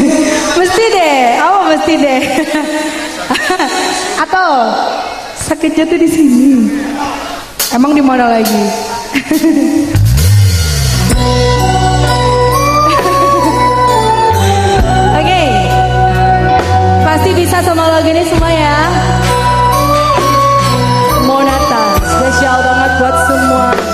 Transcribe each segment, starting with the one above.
mesti deh, oh mesti deh. Atau sakitnya tuh di sini. Emang di mana lagi? Oke, pasti bisa sama lagu ini semua ya. Monata, spesial banget buat semua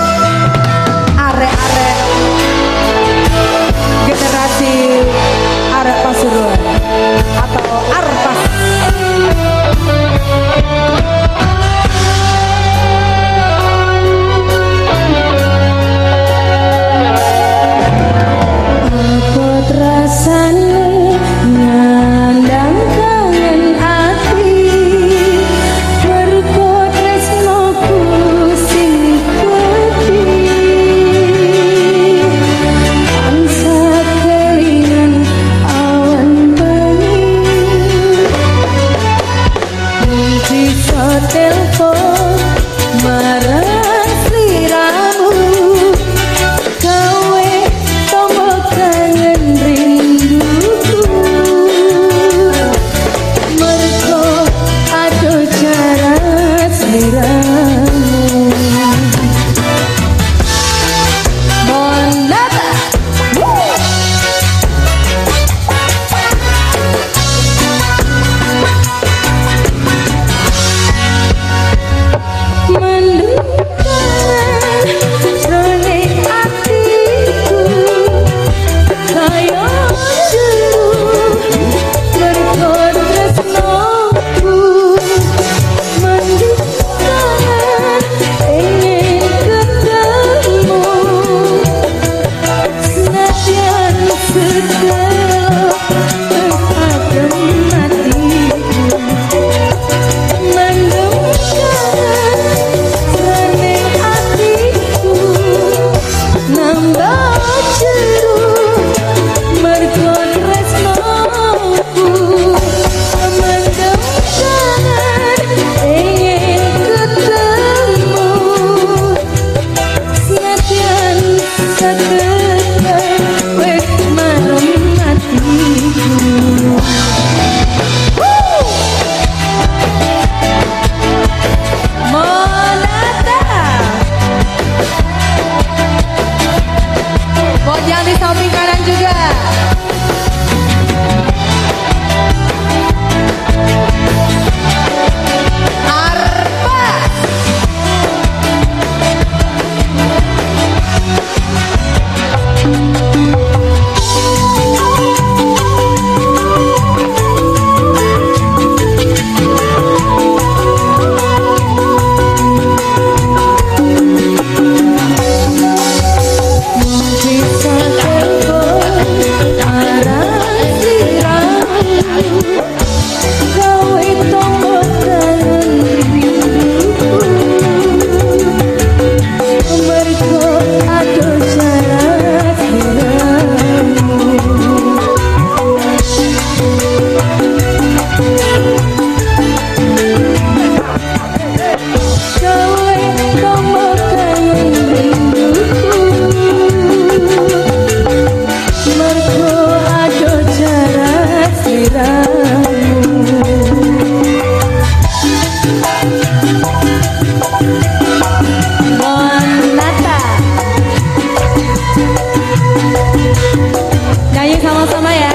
di samping kanan juga. Ah. 降落在